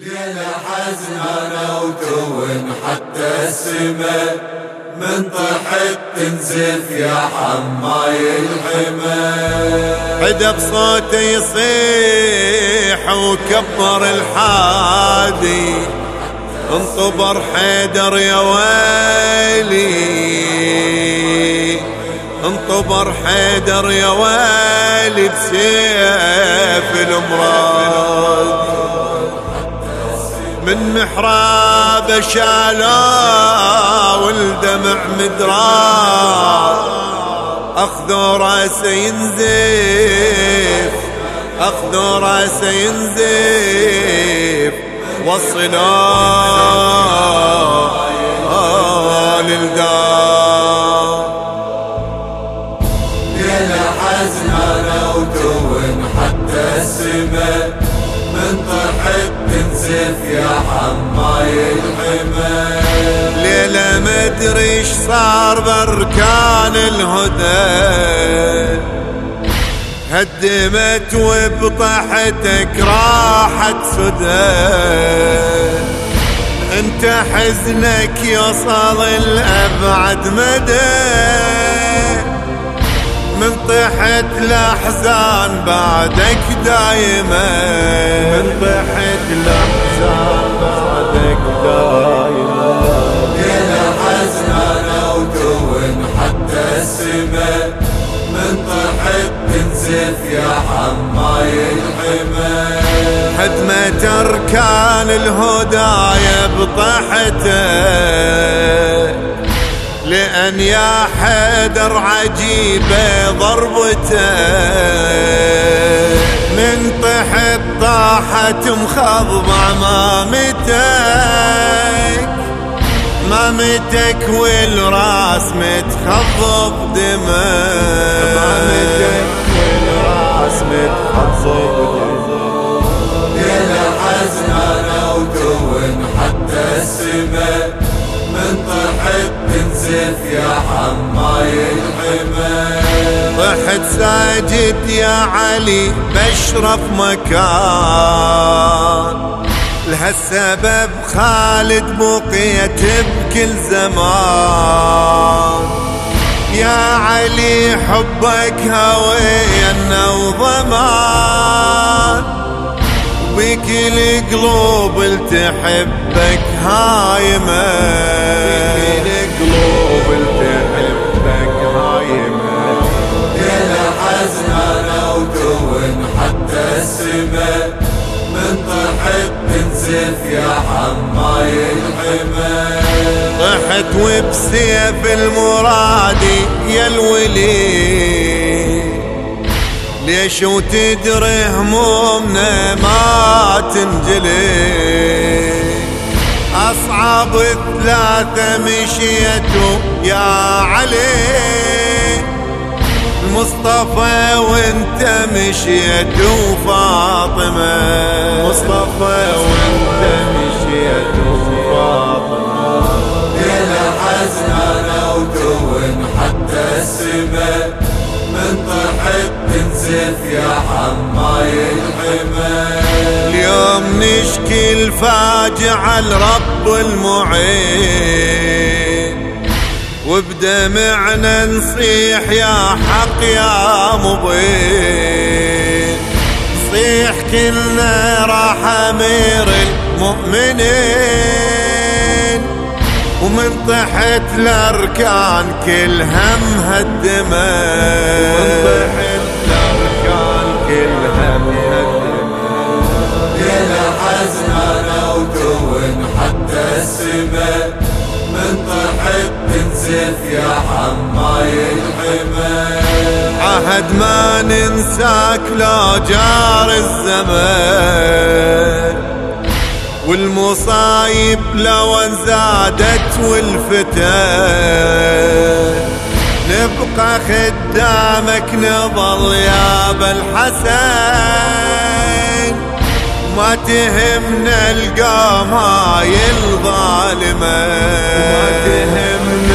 ليلة حزنانة وتون حتى السماء من طحت تنزف يا حماي الحمى حدا بصوته يصيح وكبر الحادي انطبر حيدر يا ويلي. انطبر حيدر يا ويلي بسيف المراد. من محراب شالا والدمع مدرار اخذوا راسه ينزف اخذوا راسه ينزف. وصلوا للدار. مدري إيش صار بأركان الهدى؟ هدمت وبطحتك راحت سدى. أنت حزنك يوصل الأبعد مدى. من طحت الاحزان بعدك دايما. من طحت الاحزان بعدك دايما. هدمة أركان الهدايا بطحته لأن يا حيدر عجيبة ضربته. من طحت طاحت مخضبة مامتك. مامتك والراس متخضب دمك مامتك تنزف يا حماي الحمى طحت ساجد يا علي بشرف مكان. لها السبب خالد بقيت بكل زمان. يا علي حبك هوينا وضمان. بكل قلوب التحبك هايمة. من طحت تنزف يا حماي الحمى طحت وبسيف المرادي يا الولي ليش وتدري همومنا ما تنجلي؟ أصعب ثلاثة مشيتوا يا علي. المصطفى وانت مشيت وفاطمة. مصطفى وانت مشيت وفاطمة. ليلة حزنانة وتون حتى السماء من طحت تنزف يا حماي الحمى اليوم نشكي الفاجعة لرب المعين. وبدمعنا نصيح يا حق يا مبين. صيح كلنا راح أمير المؤمنين. ومن تحت الأركان كل هم هالدماء ومن الأركان كل عهد ما ننساك لو جار الزمان والمصايب لو زادت والفتن. نبقى خدامك نظل يا بالحسن ما تهمنا القوم هاي الظالمة ما تهمنا